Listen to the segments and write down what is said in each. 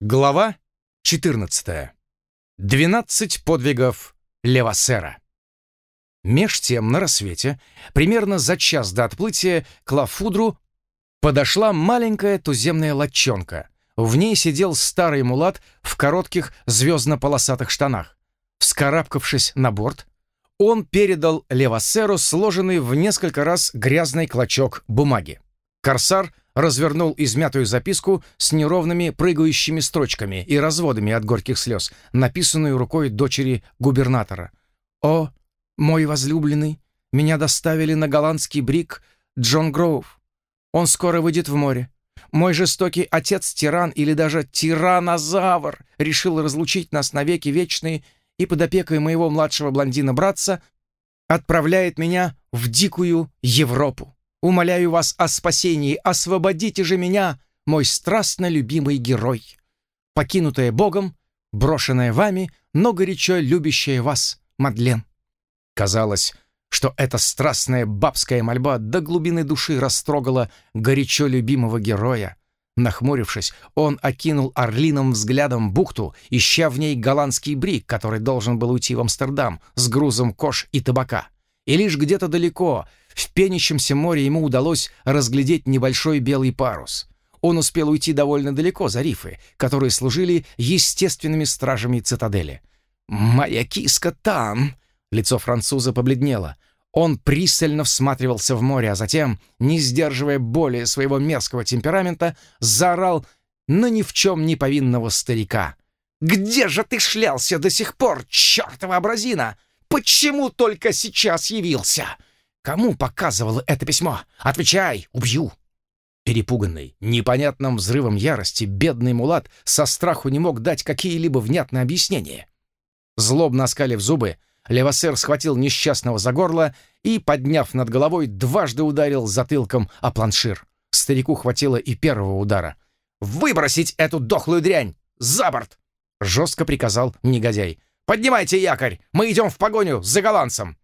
Глава 14. 12 подвигов Левасера. Меж тем, на рассвете, примерно за час до отплытия, к Лафудру подошла маленькая туземная лодчонка. В ней сидел старый мулат в коротких звездно-полосатых штанах. Вскарабкавшись на борт, он передал Левасеру сложенный в несколько раз грязный клочок бумаги. Корсар — развернул измятую записку с неровными прыгающими строчками и разводами от горьких слез, написанную рукой дочери губернатора. «О, мой возлюбленный, меня доставили на голландский брик Джон Гроув. Он скоро выйдет в море. Мой жестокий отец-тиран или даже тиранозавр решил разлучить нас навеки вечные и под опекой моего младшего блондина-братца отправляет меня в дикую Европу. Умоляю вас о спасении, освободите же меня, мой страстно любимый герой. Покинутая Богом, брошенная вами, но горячо любящая вас, Мадлен. Казалось, что эта страстная бабская мольба до глубины души растрогала горячо любимого героя. Нахмурившись, он окинул орлиным взглядом бухту, ища в ней голландский брик, который должен был уйти в Амстердам с грузом кож и табака. И лишь где-то далеко, в пенящемся море ему удалось разглядеть небольшой белый парус. Он успел уйти довольно далеко за рифы, которые служили естественными стражами цитадели. «Моя киска там!» Лицо француза побледнело. Он пристально всматривался в море, а затем, не сдерживая более своего мерзкого темперамента, заорал на ни в чем не повинного старика. «Где же ты шлялся до сих пор, чертова образина? Почему только сейчас явился? Кому показывало это письмо? Отвечай, убью!» Перепуганный, непонятным взрывом ярости, бедный мулат со страху не мог дать какие-либо внятные объяснения. Злобно оскалив зубы, Левасер схватил несчастного за горло и, подняв над головой, дважды ударил затылком о планшир. Старику хватило и первого удара. «Выбросить эту дохлую дрянь! За борт!» — жестко приказал негодяй. «Поднимайте якорь! Мы идем в погоню за голландцем!»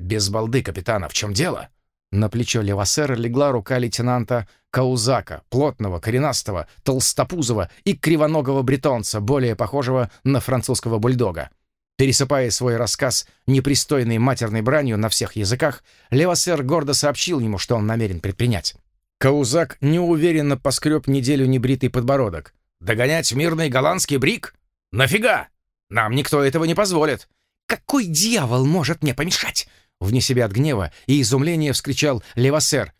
«Без балды, капитана, в чем дело?» На плечо Левасера легла рука лейтенанта Каузака, плотного, коренастого, толстопузого и кривоногого бретонца, более похожего на французского бульдога. Пересыпая свой рассказ непристойной матерной бранью на всех языках, Левасер гордо сообщил ему, что он намерен предпринять. Каузак неуверенно поскреб неделю небритый подбородок. «Догонять мирный голландский брик? Нафига? Нам никто этого не позволит. Какой дьявол может мне помешать? Вне себя от гнева и изумления вскричал Левасер.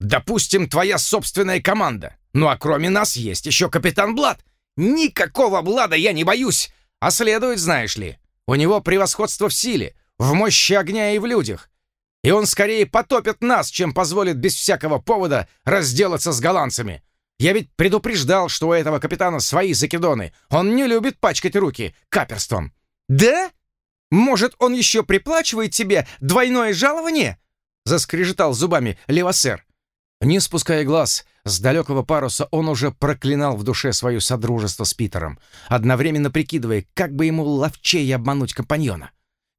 «Допустим, твоя собственная команда. Ну а кроме нас есть еще капитан Блад. Никакого Блада я не боюсь. А следует, знаешь ли, у него превосходство в силе, в мощи огня и в людях. И он скорее потопит нас, чем позволит без всякого повода разделаться с голландцами. Я ведь предупреждал, что у этого капитана свои закидоны. Он не любит пачкать руки каперством». «Да? Может, он еще приплачивает тебе двойное жалование?» Заскрежетал зубами Левасер. Не спуская глаз с далекого паруса, он уже проклинал в душе свое содружество с Питером, одновременно прикидывая, как бы ему ловчее обмануть компаньона.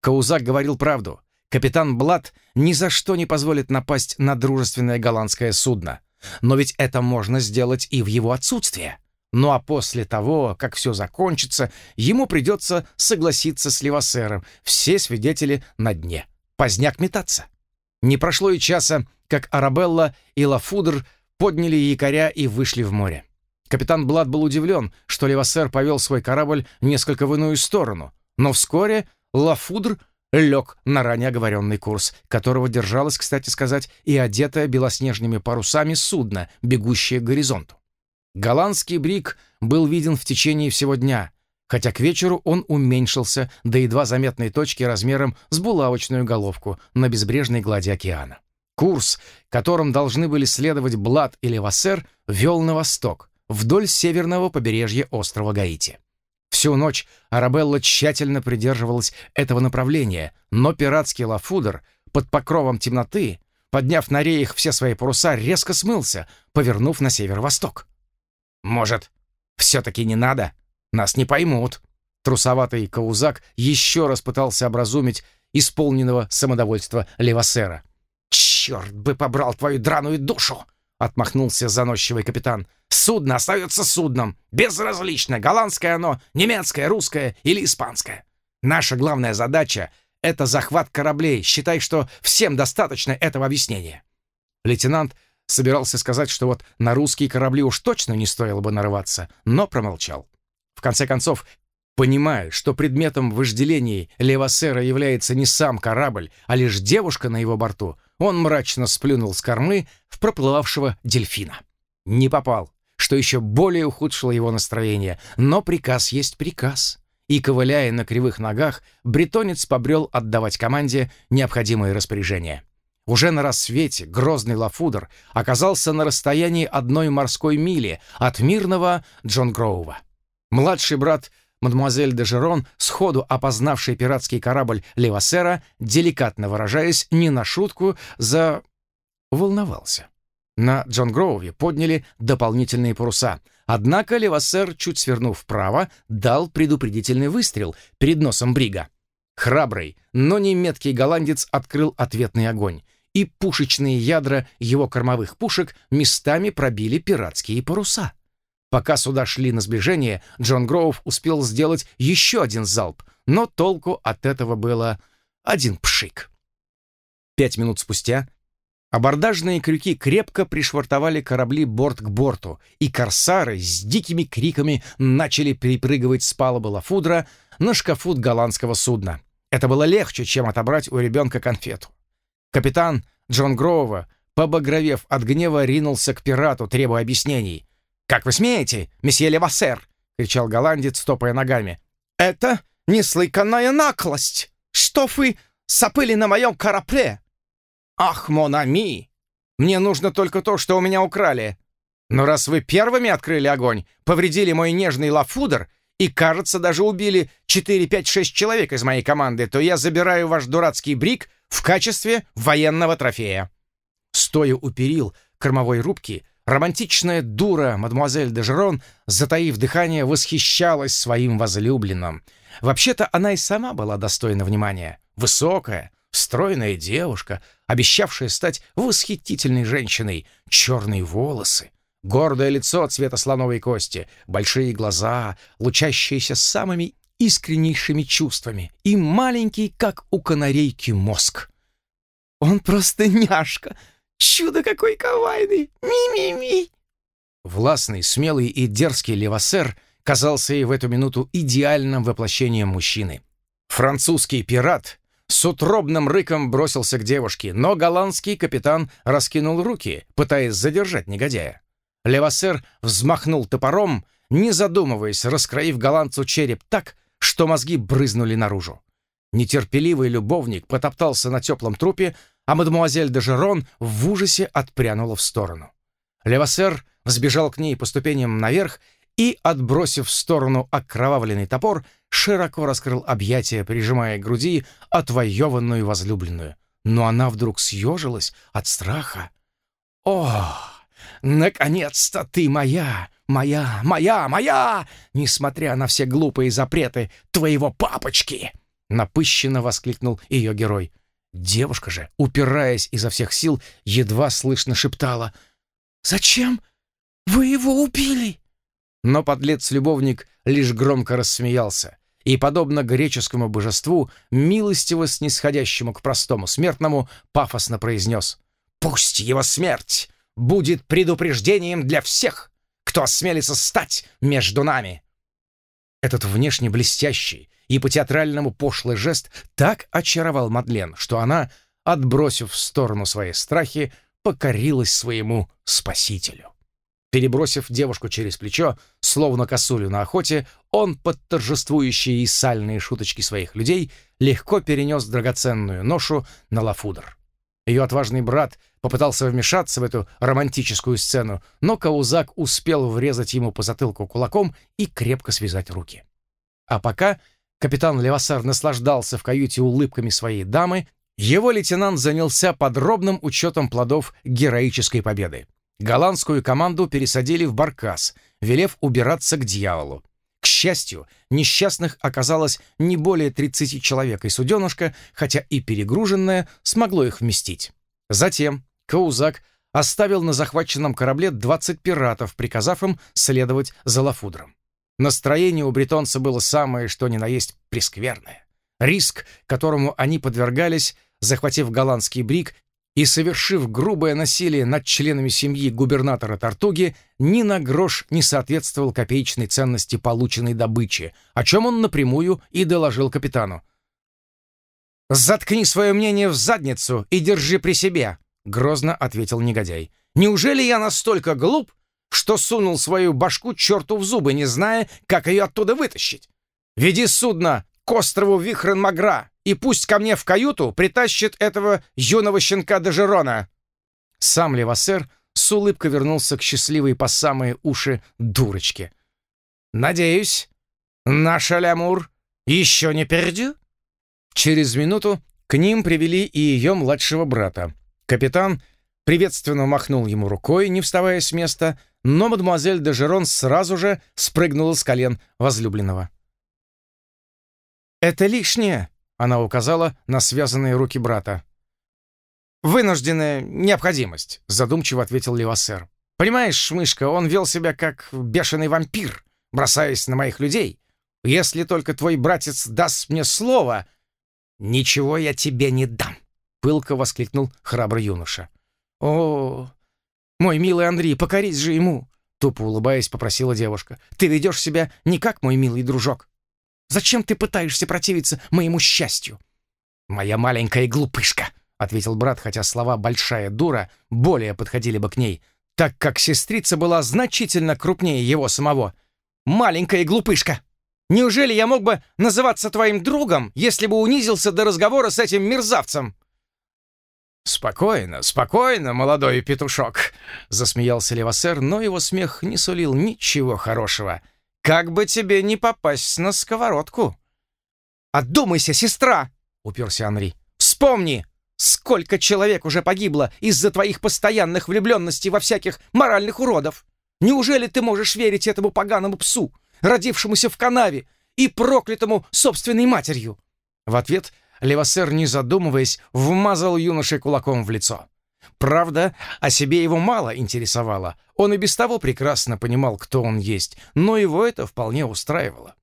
Каузак говорил правду. Капитан Блад ни за что не позволит напасть на дружественное голландское судно. Но ведь это можно сделать и в его отсутствие. Ну а после того, как все закончится, ему придется согласиться с Левасером. Все свидетели на дне. Поздняк метаться. Не прошло и часа, как Арабелла и Лафудр подняли якоря и вышли в море. Капитан Блад был удивлен, что Левасер повел свой корабль несколько в иную сторону, но вскоре Лафудр лег на ранее оговоренный курс, которого держалось, кстати сказать, и одетое белоснежными парусами судно, бегущее к горизонту. Голландский брик был виден в течение всего дня, хотя к вечеру он уменьшился до едва заметной точки размером с булавочную головку на безбрежной глади океана. Курс, которым должны были следовать Блад или Вассер, вел на восток, вдоль северного побережья острова Гаити. Всю ночь Арабелла тщательно придерживалась этого направления, но пиратский лафудер под покровом темноты, подняв на реях все свои паруса, резко смылся, повернув на северо-восток. «Может, все-таки не надо? Нас не поймут». Трусоватый Каузак еще раз пытался образумить исполненного самодовольства Левасера. «Черт бы побрал твою драную душу!» — отмахнулся заносчивый капитан. Судно остается судном. Безразлично, голландское оно, немецкое, русское или испанское. Наша главная задача — это захват кораблей. Считай, что всем достаточно этого объяснения». Лейтенант собирался сказать, что вот на русские корабли уж точно не стоило бы нарываться, но промолчал. В конце концов, понимая, что предметом вожделений Левасера является не сам корабль, а лишь девушка на его борту, он мрачно сплюнул с кормы в проплывавшего дельфина. Не попал, что еще более ухудшило его настроение, но приказ есть приказ. И, ковыляя на кривых ногах, бретонец побрел отдавать команде необходимые распоряжения. Уже на рассвете грозный Лафудер оказался на расстоянии одной морской мили от мирного Джон Гроува. Младший брат мадемуазель де Жерон, сходу опознавший пиратский корабль Левасера, деликатно выражаясь, не на шутку, за... волновался. На Джон Гроуве подняли дополнительные паруса, однако Левасер, чуть свернув вправо, дал предупредительный выстрел перед носом Брига. Храбрый, но не меткий голландец открыл ответный огонь, и пушечные ядра его кормовых пушек местами пробили пиратские паруса. Пока суда шли на сближение, Джон Гроув успел сделать еще один залп, но толку от этого было один пшик. Пять минут спустя абордажные крюки крепко пришвартовали корабли борт к борту, и корсары с дикими криками начали перепрыгивать с палубы Лафудра на шкафут голландского судна. Это было легче, чем отобрать у ребенка конфету. Капитан Джон Гроува, побагровев от гнева, ринулся к пирату, требуя объяснений. «Как вы смеете, месье Левассер?» — кричал голландец, стопая ногами. «Это неслыканная наклость! Что вы сопыли на моем корабле?» «Ах, Монами! Мне нужно только то, что у меня украли. Но раз вы первыми открыли огонь, повредили мой нежный лафудер и, кажется, даже убили 4, 5, 6 человек из моей команды, то я забираю ваш дурацкий брик в качестве военного трофея». Стоя у перил кормовой рубки, Романтичная дура, мадемуазель де Жерон, затаив дыхание, восхищалась своим возлюбленным. Вообще-то она и сама была достойна внимания. Высокая, стройная девушка, обещавшая стать восхитительной женщиной, черные волосы, гордое лицо цвета слоновой кости, большие глаза, лучащиеся самыми искреннейшими чувствами и маленький, как у канарейки, мозг. «Он просто няшка!» Чудо какой кавайный! Ми-ми-ми!» Властный, смелый и дерзкий Левасер казался ей в эту минуту идеальным воплощением мужчины. Французский пират с утробным рыком бросился к девушке, но голландский капитан раскинул руки, пытаясь задержать негодяя. Левасер взмахнул топором, не задумываясь, раскроив голландцу череп так, что мозги брызнули наружу. Нетерпеливый любовник потоптался на теплом трупе, а мадемуазель де Жерон в ужасе отпрянула в сторону. Левасер взбежал к ней по ступеням наверх и, отбросив в сторону окровавленный топор, широко раскрыл объятия, прижимая к груди отвоеванную возлюбленную. Но она вдруг съежилась от страха. «О, наконец-то ты моя! Моя, моя, моя! Несмотря на все глупые запреты твоего папочки!» Напыщенно воскликнул ее герой. Девушка же, упираясь изо всех сил, едва слышно шептала «Зачем вы его убили?» Но подлец-любовник лишь громко рассмеялся и, подобно греческому божеству, милостиво снисходящему к простому смертному, пафосно произнес «Пусть его смерть будет предупреждением для всех, кто осмелится стать между нами!» Этот внешне блестящий, и по театральному пошлый жест так очаровал Мадлен, что она, отбросив в сторону свои страхи, покорилась своему спасителю. Перебросив девушку через плечо, словно косулю на охоте, он под торжествующие и сальные шуточки своих людей легко перенес драгоценную ношу на лафудр. Ее отважный брат попытался вмешаться в эту романтическую сцену, но Каузак успел врезать ему по затылку кулаком и крепко связать руки. А пока Капитан Левасар наслаждался в каюте улыбками своей дамы, его лейтенант занялся подробным учетом плодов героической победы. Голландскую команду пересадили в баркас, велев убираться к дьяволу. Счастью, несчастных оказалось не более 30 человек, и суденышко, хотя и перегруженное, смогло их вместить. Затем Каузак оставил на захваченном корабле 20 пиратов, приказав им следовать за Лафудром. Настроение у бретонца было самое, что ни на есть, прескверное. Риск, которому они подвергались, захватив голландский брик и совершив грубое насилие над членами семьи губернатора Тартуги, ни на грош не соответствовал копеечной ценности полученной добычи, о чем он напрямую и доложил капитану. «Заткни свое мнение в задницу и держи при себе», — грозно ответил негодяй. «Неужели я настолько глуп, что сунул свою башку черту в зубы, не зная, как ее оттуда вытащить? Веди судно к острову Вихрен-Магра, и пусть ко мне в каюту притащит этого юного щенка Дежерона». Сам Левасер с улыбкой вернулся к счастливой по самые уши дурочке. «Надеюсь, наша Лямур еще не пердю?» Через минуту к ним привели и ее младшего брата. Капитан приветственно махнул ему рукой, не вставая с места, но мадемуазель де Жерон сразу же спрыгнула с колен возлюбленного. «Это лишнее», — она указала на связанные руки брата. «Вынужденная необходимость», — задумчиво ответил Левасер. «Понимаешь, мышка, он вел себя как бешеный вампир, бросаясь на моих людей. Если только твой братец даст мне слово, «Ничего я тебе не дам!» — пылко воскликнул храбрый юноша. «О, мой милый Андрей, покорись же ему!» Тупо улыбаясь, попросила девушка. «Ты ведешь себя не как мой милый дружок. Зачем ты пытаешься противиться моему счастью?» «Моя маленькая глупышка!» — ответил брат, хотя слова «большая дура» более подходили бы к ней, так как сестрица была значительно крупнее его самого. «Маленькая глупышка!» Неужели я мог бы называться твоим другом, если бы унизился до разговора с этим мерзавцем?» «Спокойно, спокойно, молодой петушок», — засмеялся Левасер, но его смех не сулил ничего хорошего. «Как бы тебе не попасть на сковородку!» «Отдумайся, сестра!» — уперся Анри. «Вспомни, сколько человек уже погибло из-за твоих постоянных влюбленностей во всяких моральных уродов! Неужели ты можешь верить этому поганому псу, родившемуся в канаве и проклятому собственной матерью!» В ответ Левасер, не задумываясь, вмазал юноше кулаком в лицо. Правда, о себе его мало интересовало. Он и без того прекрасно понимал, кто он есть, но его это вполне устраивало.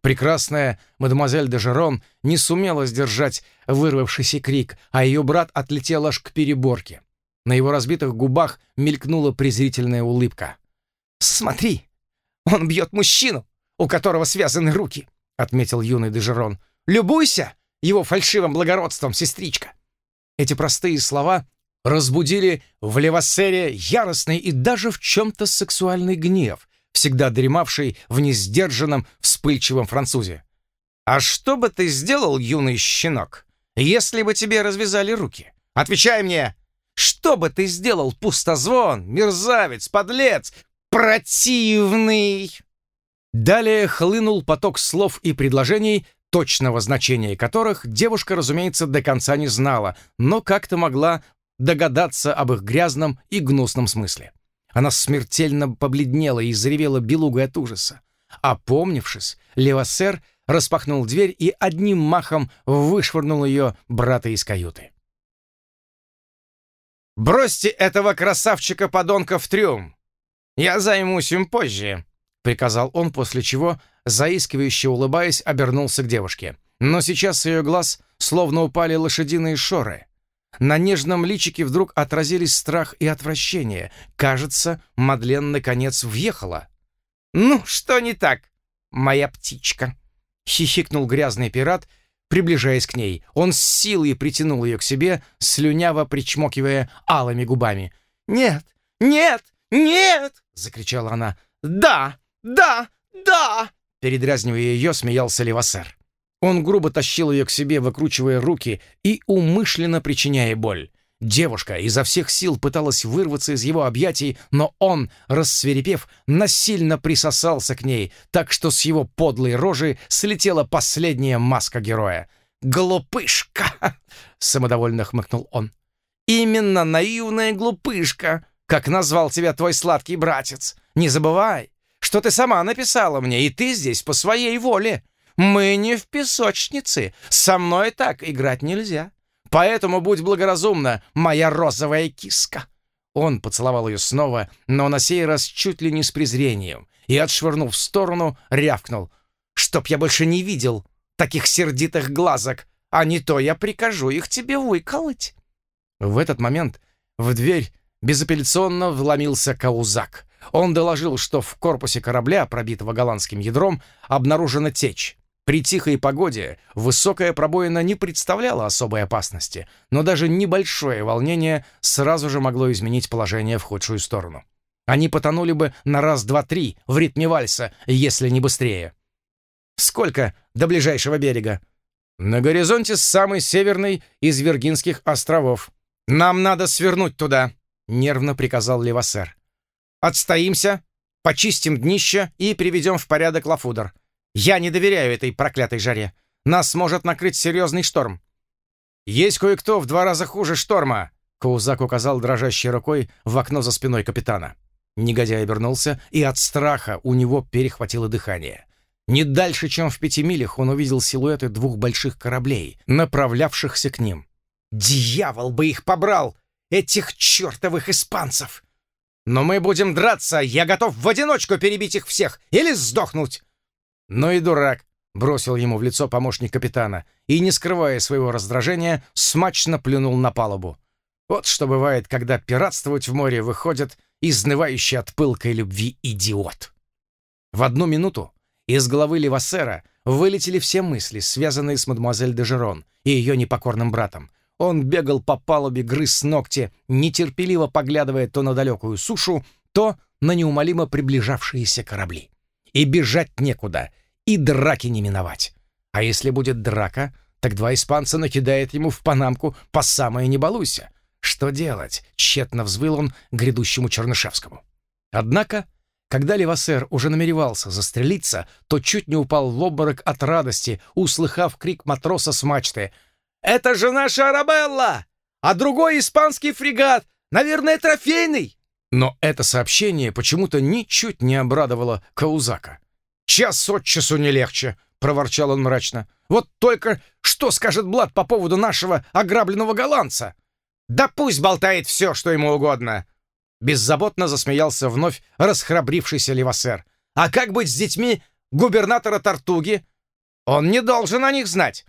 Прекрасная мадемуазель де Жерон не сумела сдержать вырвавшийся крик, а ее брат отлетел аж к переборке. На его разбитых губах мелькнула презрительная улыбка. «Смотри, он бьет мужчину, у которого связаны руки», — отметил юный Дежерон. «Любуйся его фальшивым благородством, сестричка». Эти простые слова разбудили в Левасере яростный и даже в чем-то сексуальный гнев, всегда дремавший в несдержанном, вспыльчивом французе. «А что бы ты сделал, юный щенок, если бы тебе развязали руки? Отвечай мне! Что бы ты сделал, пустозвон, мерзавец, подлец, противный!» Далее хлынул поток слов и предложений, точного значения которых девушка, разумеется, до конца не знала, но как-то могла догадаться об их грязном и гнусном смысле. Она смертельно побледнела и заревела белугой от ужаса. Опомнившись, Левасер распахнул дверь и одним махом вышвырнул ее брата из каюты. «Бросьте этого красавчика-подонка в трюм! «Я займусь им позже», — приказал он, после чего, заискивающе улыбаясь, обернулся к девушке. Но сейчас с ее глаз словно упали лошадиные шоры. На нежном личике вдруг отразились страх и отвращение. Кажется, Мадлен наконец въехала. «Ну, что не так, моя птичка?» — хихикнул грязный пират, приближаясь к ней. Он с силой притянул ее к себе, слюняво причмокивая алыми губами. «Нет, нет, нет!» — закричала она. «Да! Да! Да!» Передразнивая ее, смеялся Левасер. Он грубо тащил ее к себе, выкручивая руки и умышленно причиняя боль. Девушка изо всех сил пыталась вырваться из его объятий, но он, рассверепев, насильно присосался к ней, так что с его подлой рожи слетела последняя маска героя. «Глупышка!» — самодовольно хмыкнул он. «Именно наивная глупышка!» как назвал тебя твой сладкий братец. Не забывай, что ты сама написала мне, и ты здесь по своей воле. Мы не в песочнице, со мной так играть нельзя. Поэтому будь благоразумна, моя розовая киска». Он поцеловал ее снова, но на сей раз чуть ли не с презрением, и, отшвырнув в сторону, рявкнул. «Чтоб я больше не видел таких сердитых глазок, а не то я прикажу их тебе выколоть». В этот момент в дверь безапелляционно вломился Каузак. Он доложил, что в корпусе корабля, пробитого голландским ядром, обнаружена течь. При тихой погоде высокая пробоина не представляла особой опасности, но даже небольшое волнение сразу же могло изменить положение в худшую сторону. Они потонули бы на раз-два-три в ритме вальса, если не быстрее. «Сколько до ближайшего берега?» «На горизонте самый северный из Виргинских островов. Нам надо свернуть туда», — нервно приказал Левасер. «Отстоимся, почистим днище и приведем в порядок Лафудер. Я не доверяю этой проклятой жаре. Нас может накрыть серьезный шторм». «Есть кое-кто в два раза хуже шторма», — Каузак указал дрожащей рукой в окно за спиной капитана. Негодяй обернулся, и от страха у него перехватило дыхание. Не дальше, чем в пяти милях, он увидел силуэты двух больших кораблей, направлявшихся к ним. «Дьявол бы их побрал! Этих чертовых испанцев!» «Но мы будем драться! Я готов в одиночку перебить их всех или сдохнуть!» «Ну и дурак!» — бросил ему в лицо помощник капитана и, не скрывая своего раздражения, смачно плюнул на палубу. Вот что бывает, когда пиратствовать в море выходит изнывающий от пылкой любви идиот. В одну минуту из головы Левасера вылетели все мысли, связанные с мадемуазель де Жерон и ее непокорным братом. Он бегал по палубе, грыз ногти, нетерпеливо поглядывая то на далекую сушу, то на неумолимо приближавшиеся корабли. И бежать некуда, и драки не миновать. А если будет драка, так два испанца накидают ему в панамку по самое не балуйся. Что делать? Тщетно взвыл он грядущему Чернышевскому. Однако, когда Левасер уже намеревался застрелиться, то чуть не упал в обморок от радости, услыхав крик матроса с мачты. «Это же наша Арабелла! А другой испанский фрегат! Наверное, трофейный!» Но это сообщение почему-то ничуть не обрадовало Каузака. «Час от часу не легче», — проворчал он мрачно. «Вот только что скажет Блад по поводу нашего ограбленного голландца?» «Да пусть болтает все, что ему угодно!» Беззаботно засмеялся вновь расхрабрившийся Левасер. «А как быть с детьми губернатора Тартуги? Он не должен о них знать!»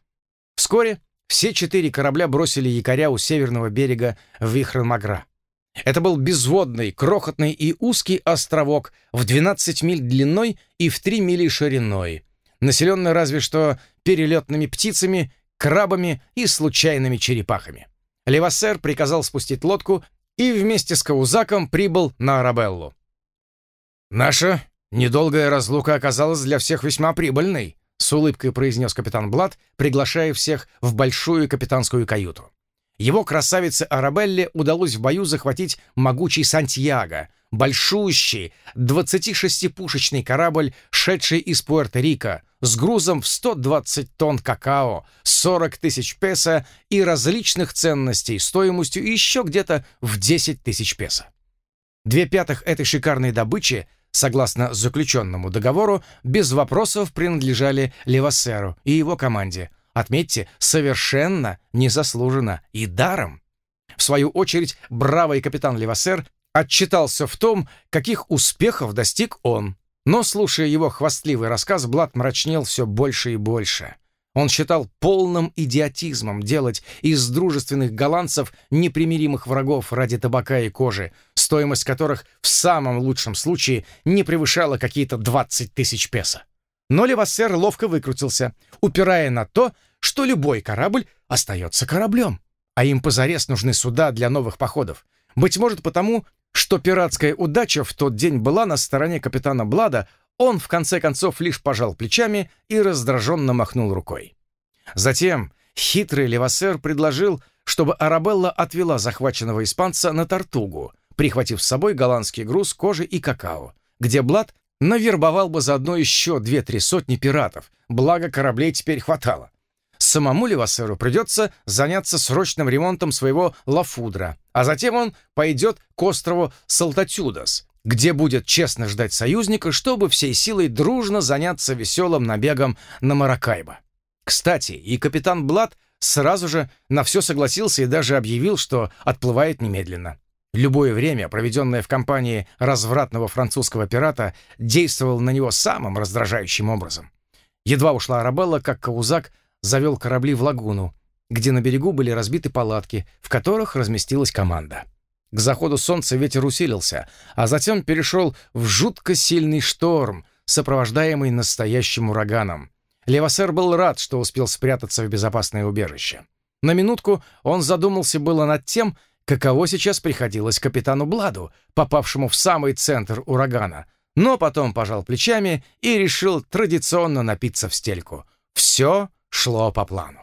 Вскоре все четыре корабля бросили якоря у северного берега Вихренмагра. Это был безводный, крохотный и узкий островок в 12 миль длиной и в 3 мили шириной, населенный разве что перелетными птицами, крабами и случайными черепахами. Левассер приказал спустить лодку и вместе с Каузаком прибыл на Арабеллу. «Наша недолгая разлука оказалась для всех весьма прибыльной», с улыбкой произнес капитан Блад, приглашая всех в большую капитанскую каюту. Его красавице Арабелле удалось в бою захватить могучий Сантьяго, большущий 26-пушечный корабль, шедший из Пуэрто-Рико, с грузом в 120 тонн какао, 40 тысяч песо и различных ценностей стоимостью еще где-то в 10 тысяч песо. Две пятых этой шикарной добычи, согласно заключенному договору, без вопросов принадлежали Левасеру и его команде – Отметьте, совершенно незаслуженно и даром. В свою очередь, бравый капитан Левасер отчитался в том, каких успехов достиг он. Но, слушая его хвастливый рассказ, Блад мрачнел все больше и больше. Он считал полным идиотизмом делать из дружественных голландцев непримиримых врагов ради табака и кожи, стоимость которых в самом лучшем случае не превышала какие-то 20 тысяч песо. Но Левассер ловко выкрутился, упирая на то, что любой корабль остается кораблем, а им позарез нужны суда для новых походов. Быть может потому, что пиратская удача в тот день была на стороне капитана Блада, он в конце концов лишь пожал плечами и раздраженно махнул рукой. Затем хитрый Левассер предложил, чтобы Арабелла отвела захваченного испанца на Тартугу, прихватив с собой голландский груз кожи и какао, где Блад навербовал бы заодно еще две-три сотни пиратов, благо кораблей теперь хватало. Самому Левасеру придется заняться срочным ремонтом своего лафудра, а затем он пойдет к острову Салтатюдас, где будет честно ждать союзника, чтобы всей силой дружно заняться веселым набегом на Маракайбо. Кстати, и капитан Блад сразу же на все согласился и даже объявил, что отплывает немедленно. Любое время, проведенное в компании развратного французского пирата, действовало на него самым раздражающим образом. Едва ушла Арабелла, как Каузак завел корабли в лагуну, где на берегу были разбиты палатки, в которых разместилась команда. К заходу солнца ветер усилился, а затем перешел в жутко сильный шторм, сопровождаемый настоящим ураганом. Левасер был рад, что успел спрятаться в безопасное убежище. На минутку он задумался было над тем, каково сейчас приходилось капитану Бладу, попавшему в самый центр урагана, но потом пожал плечами и решил традиционно напиться в стельку. Все шло по плану.